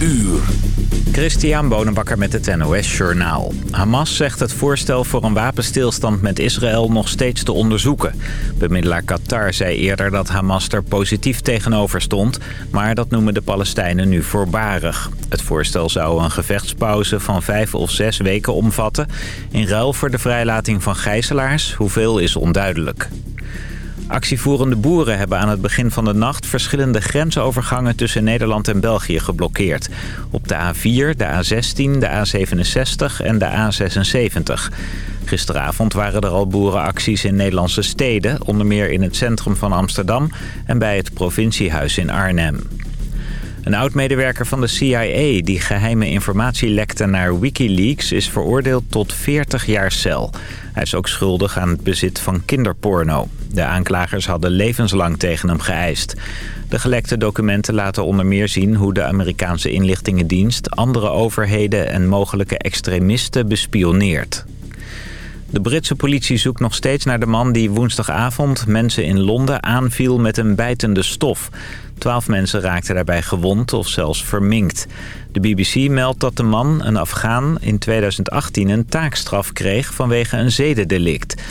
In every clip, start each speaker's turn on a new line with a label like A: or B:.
A: uur.
B: Christian Bonenbakker met het NOS Journaal. Hamas zegt het voorstel voor een wapenstilstand met Israël nog steeds te onderzoeken. Bemiddelaar Qatar zei eerder dat Hamas er positief tegenover stond... maar dat noemen de Palestijnen nu voorbarig. Het voorstel zou een gevechtspauze van vijf of zes weken omvatten... in ruil voor de vrijlating van gijzelaars. Hoeveel is onduidelijk. Actievoerende boeren hebben aan het begin van de nacht verschillende grensovergangen tussen Nederland en België geblokkeerd. Op de A4, de A16, de A67 en de A76. Gisteravond waren er al boerenacties in Nederlandse steden, onder meer in het centrum van Amsterdam en bij het provinciehuis in Arnhem. Een oud-medewerker van de CIA die geheime informatie lekte naar Wikileaks... is veroordeeld tot 40 jaar cel. Hij is ook schuldig aan het bezit van kinderporno. De aanklagers hadden levenslang tegen hem geëist. De gelekte documenten laten onder meer zien hoe de Amerikaanse inlichtingendienst... andere overheden en mogelijke extremisten bespioneert. De Britse politie zoekt nog steeds naar de man die woensdagavond mensen in Londen aanviel met een bijtende stof. Twaalf mensen raakten daarbij gewond of zelfs verminkt. De BBC meldt dat de man, een Afghaan, in 2018 een taakstraf kreeg vanwege een zedendelict.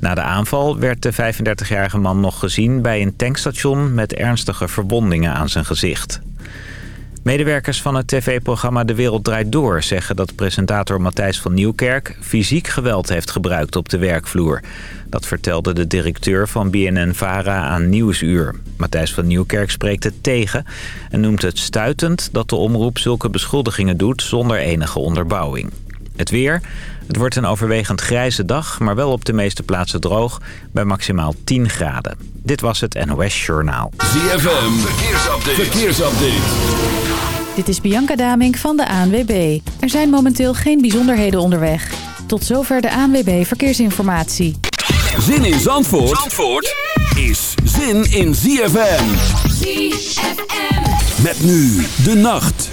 B: Na de aanval werd de 35-jarige man nog gezien bij een tankstation met ernstige verwondingen aan zijn gezicht. Medewerkers van het tv-programma De Wereld Draait Door zeggen dat presentator Matthijs van Nieuwkerk fysiek geweld heeft gebruikt op de werkvloer. Dat vertelde de directeur van BNN-VARA aan Nieuwsuur. Matthijs van Nieuwkerk spreekt het tegen en noemt het stuitend dat de omroep zulke beschuldigingen doet zonder enige onderbouwing. Het weer. Het wordt een overwegend grijze dag, maar wel op de meeste plaatsen droog bij maximaal 10 graden. Dit was het NOS Journaal.
A: ZFM, verkeersupdate. verkeersupdate.
C: Dit is Bianca Damink van de ANWB. Er zijn momenteel geen bijzonderheden onderweg. Tot zover de ANWB Verkeersinformatie.
A: Zin in Zandvoort, Zandvoort is zin in ZFM. ZFM. Met nu de nacht.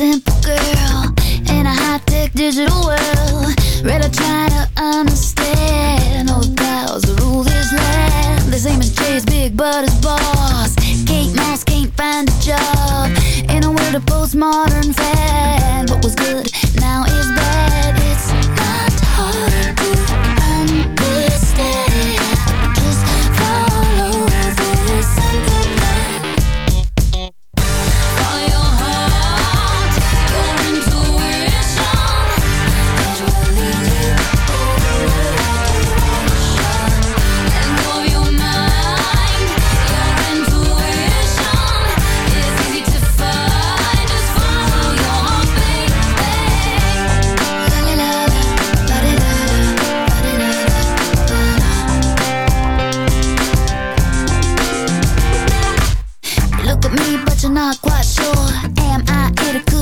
D: Simple girl in a high-tech digital world. To try to understand all the powers that rule this land. The same as Jay's big but his boss. Kate Moss can't find a job in a world of postmodern fad. What was good now is bad. It's not hard to understand.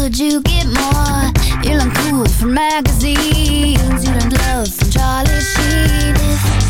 D: Could you get more? You learn cool from magazines. You learned love from Charlie Sheen.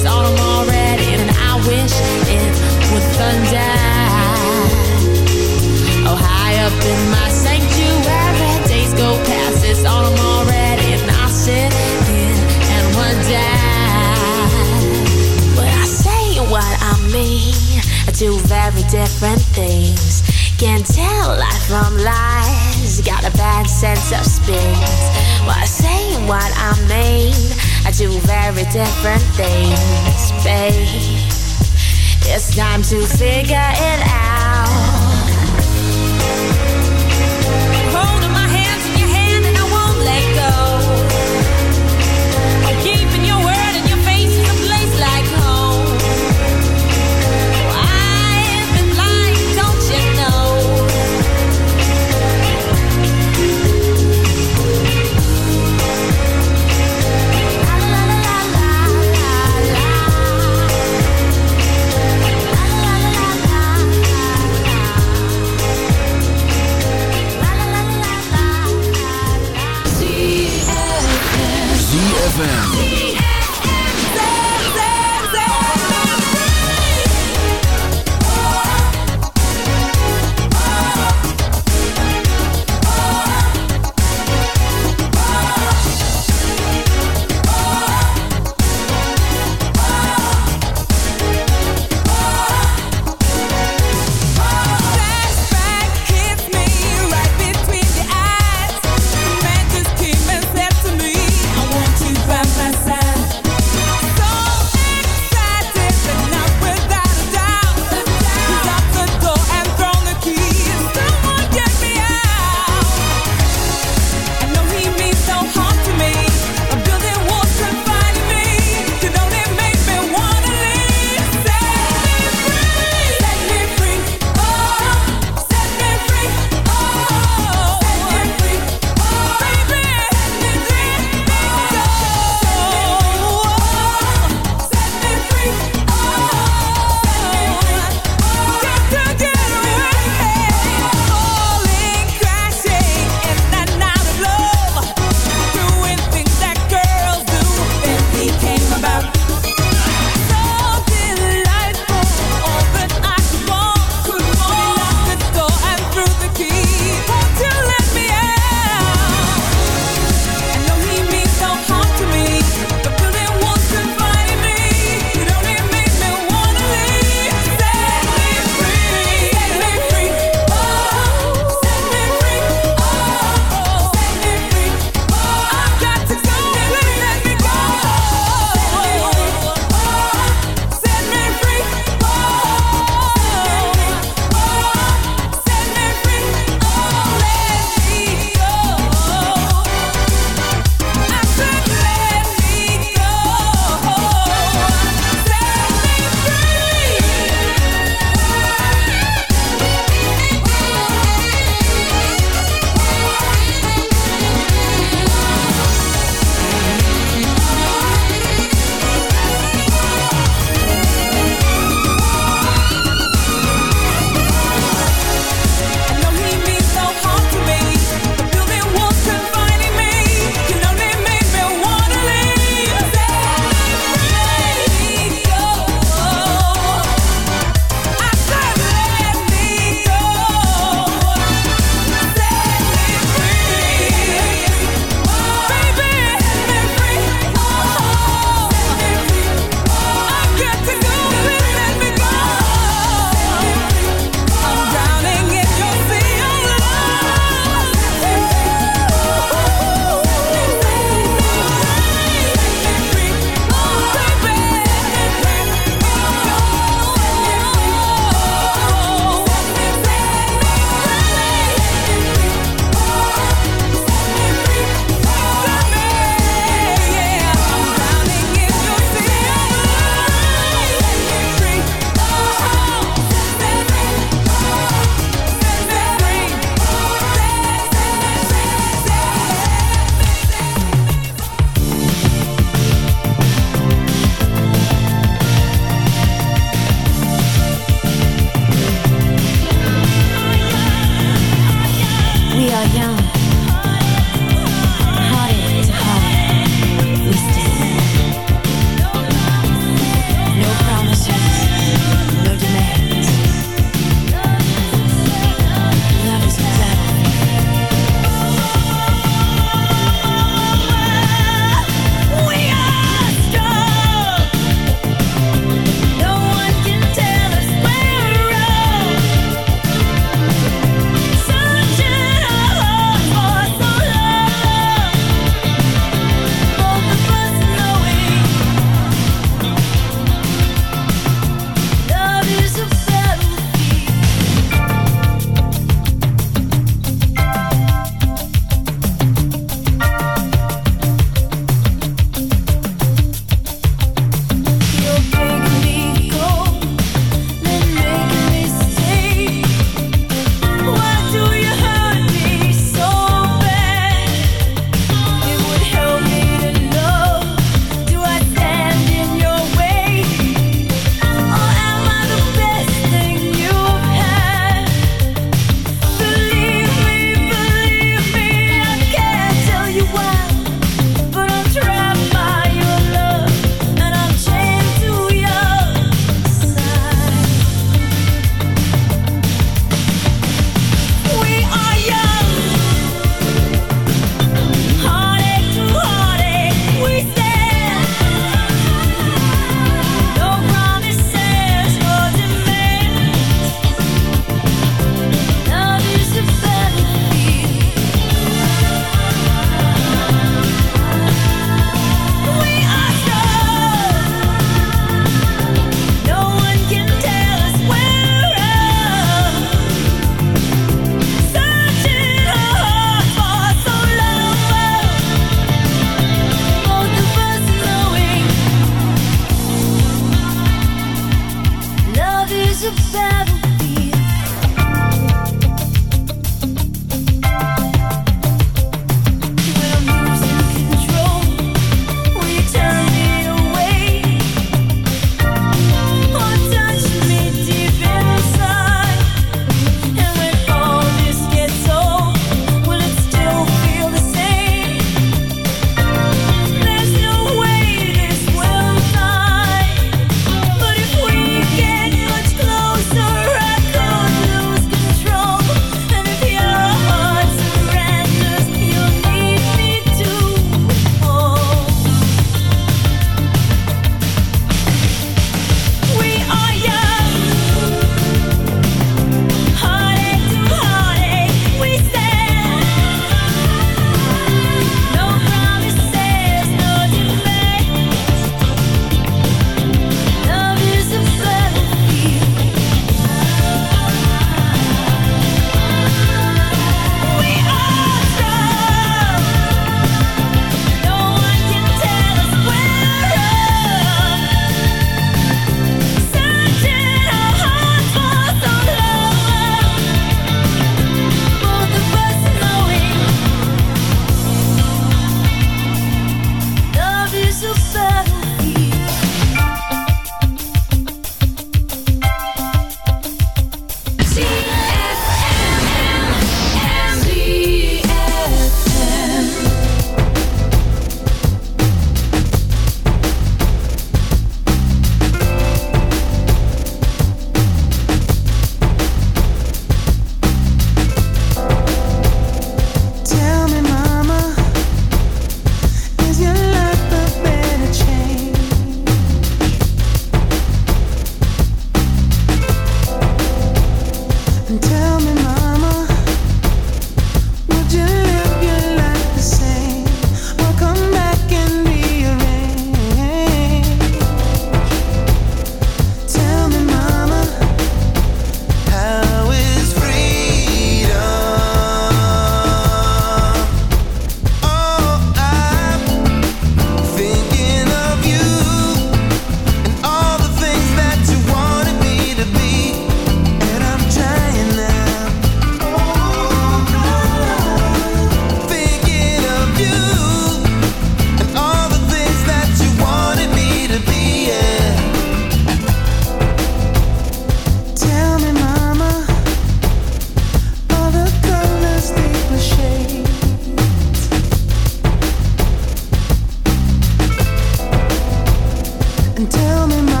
E: and tell
F: me my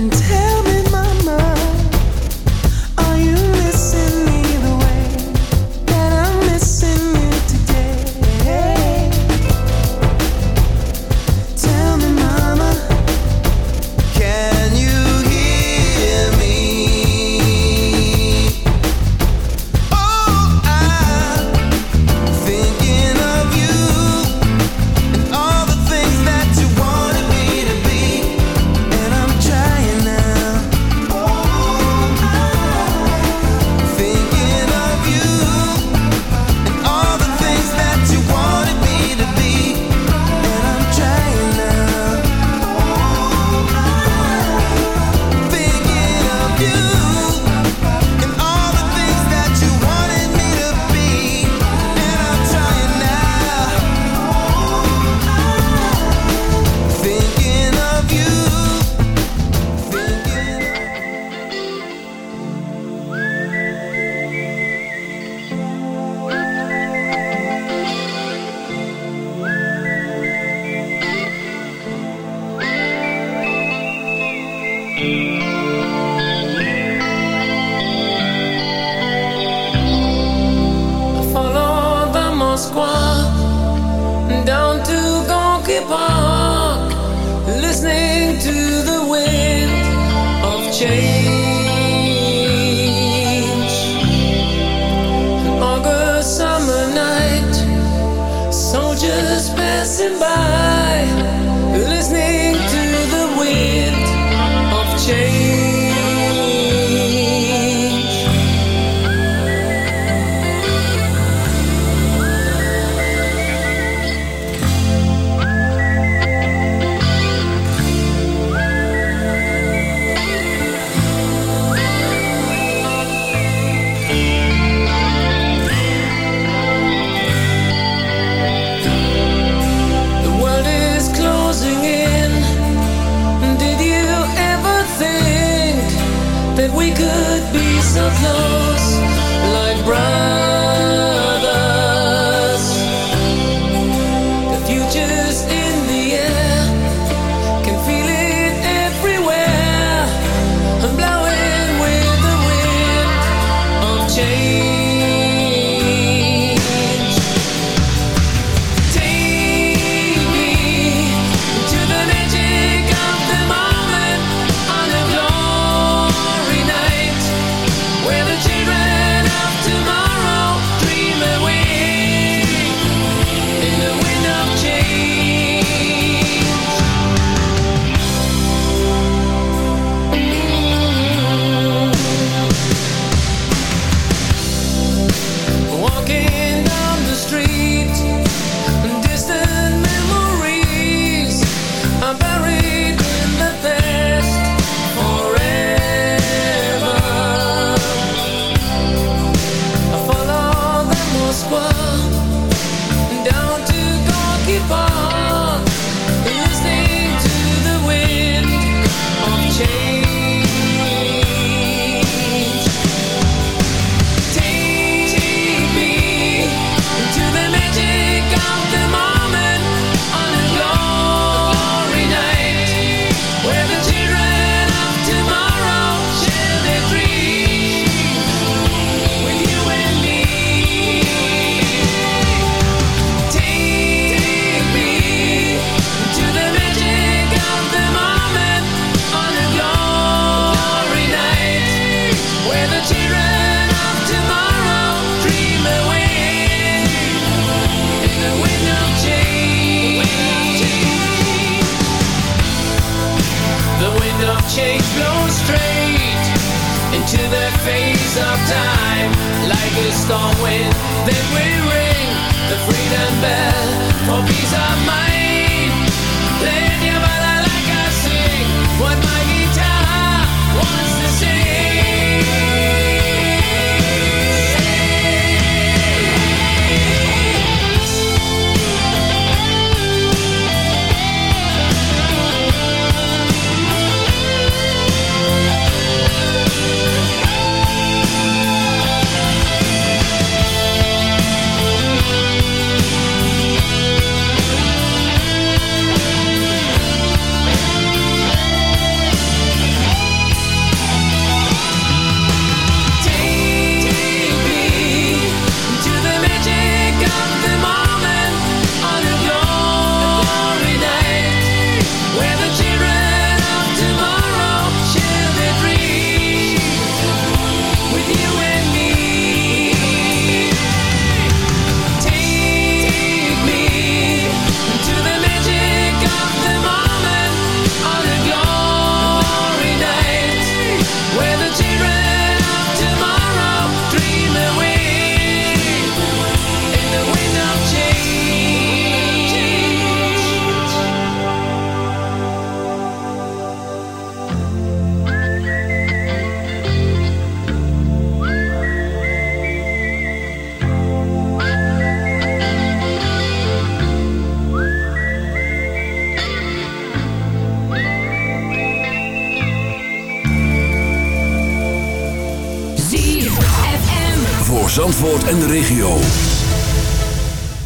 F: and
A: en de regio.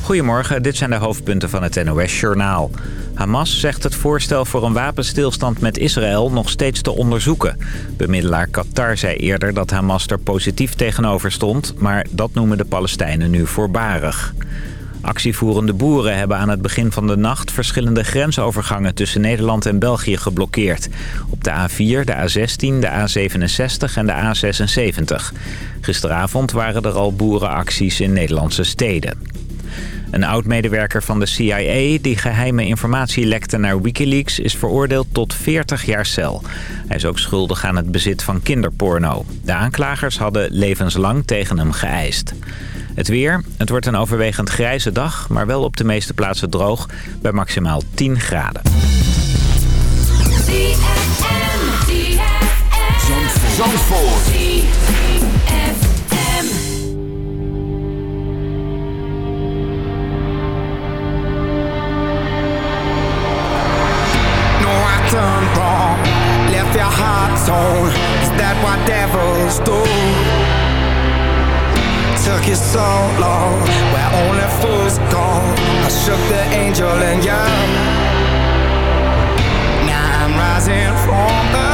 B: Goedemorgen, dit zijn de hoofdpunten van het NOS-journaal. Hamas zegt het voorstel voor een wapenstilstand met Israël nog steeds te onderzoeken. Bemiddelaar Qatar zei eerder dat Hamas er positief tegenover stond... maar dat noemen de Palestijnen nu voorbarig. Actievoerende boeren hebben aan het begin van de nacht verschillende grensovergangen tussen Nederland en België geblokkeerd. Op de A4, de A16, de A67 en de A76. Gisteravond waren er al boerenacties in Nederlandse steden. Een oud-medewerker van de CIA die geheime informatie lekte naar Wikileaks... is veroordeeld tot 40 jaar cel. Hij is ook schuldig aan het bezit van kinderporno. De aanklagers hadden levenslang tegen hem geëist. Het weer. Het wordt een overwegend grijze dag, maar wel op de meeste plaatsen droog bij maximaal 10 graden.
G: Took you so long, where only fools go. I shook the angel and you. Now I'm rising from the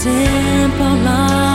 H: simple love.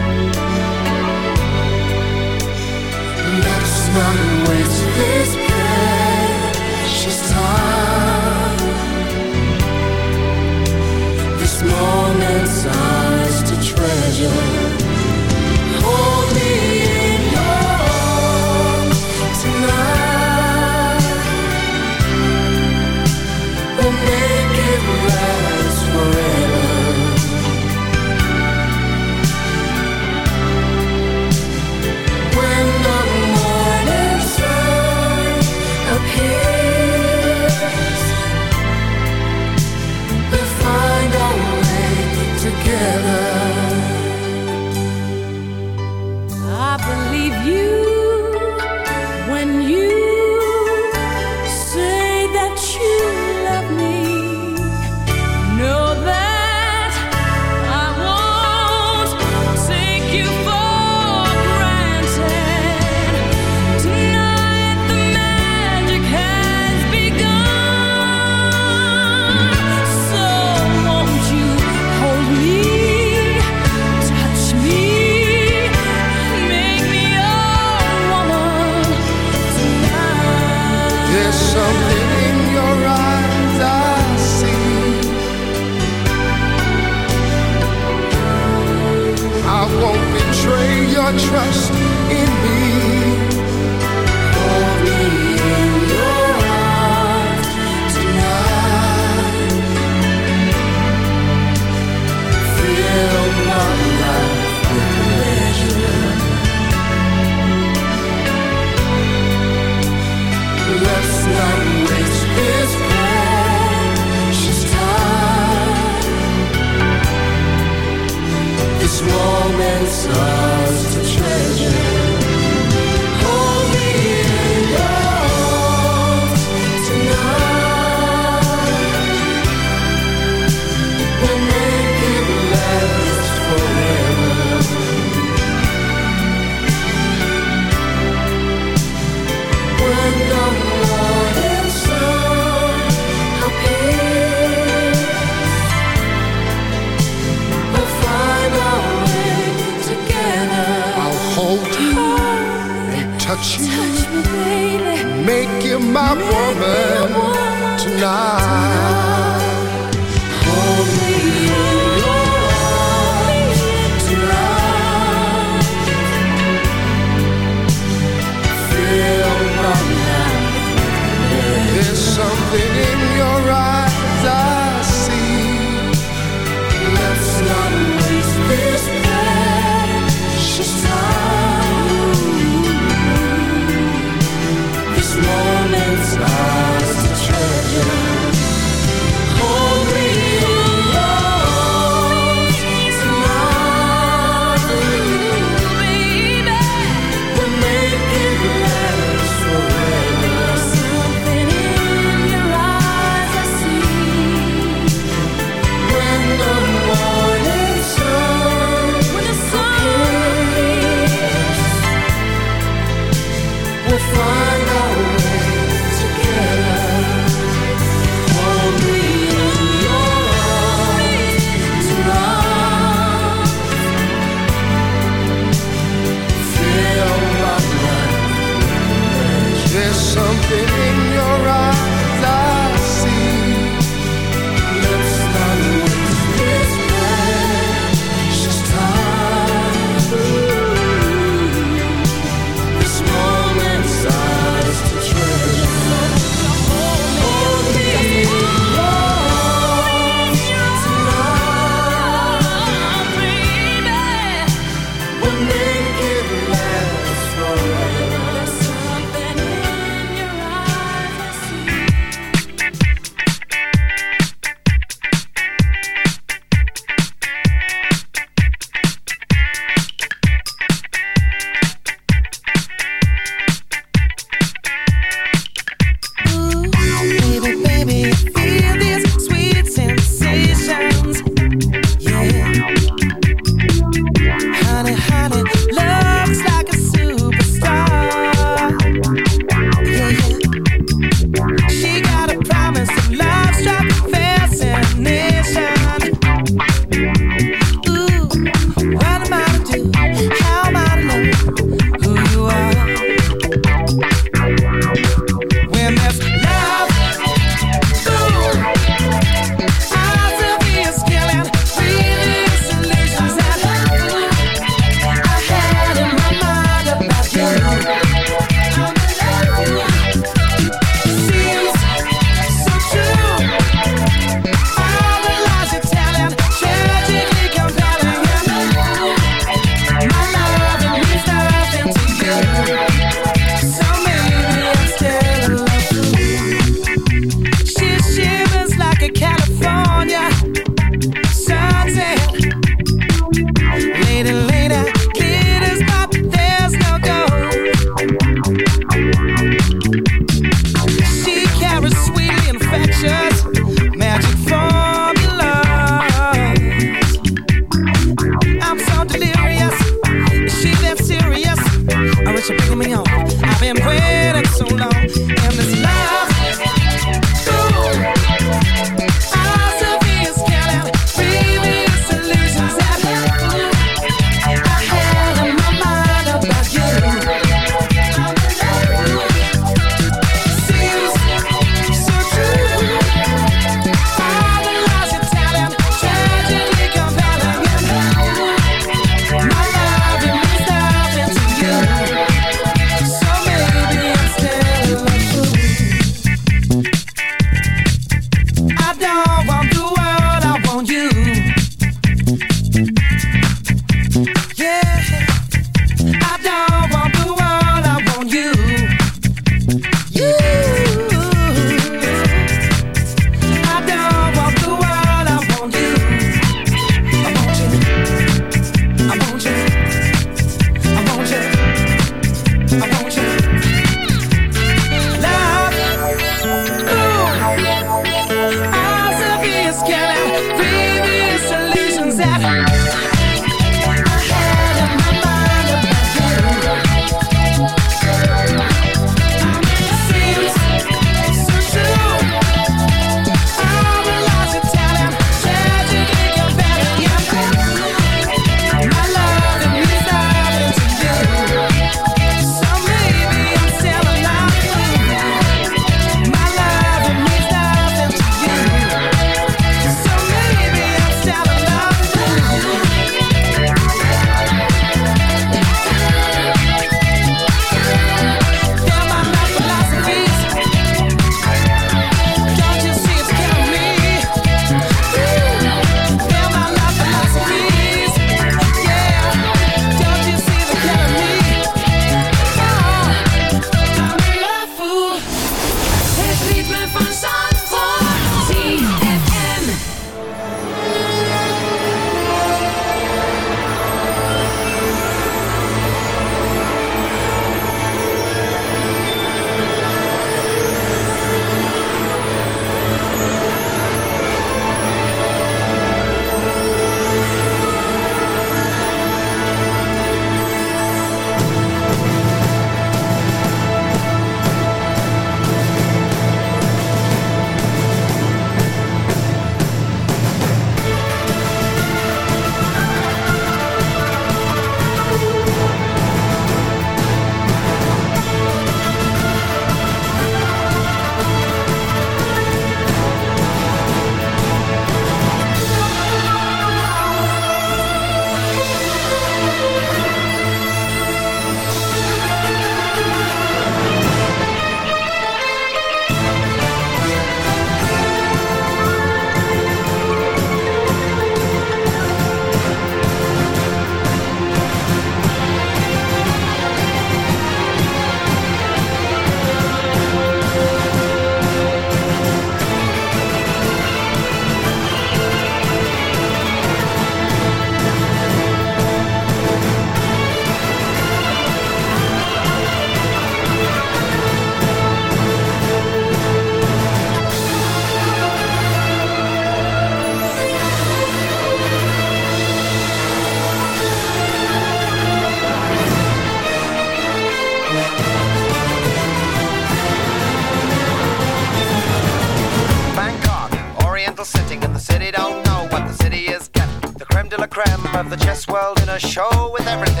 I: Show with everything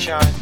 I: sunshine.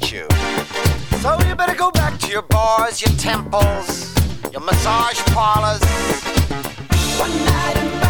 J: Excite you. So you better go back to your bars, your temples, your massage parlors.
I: One night in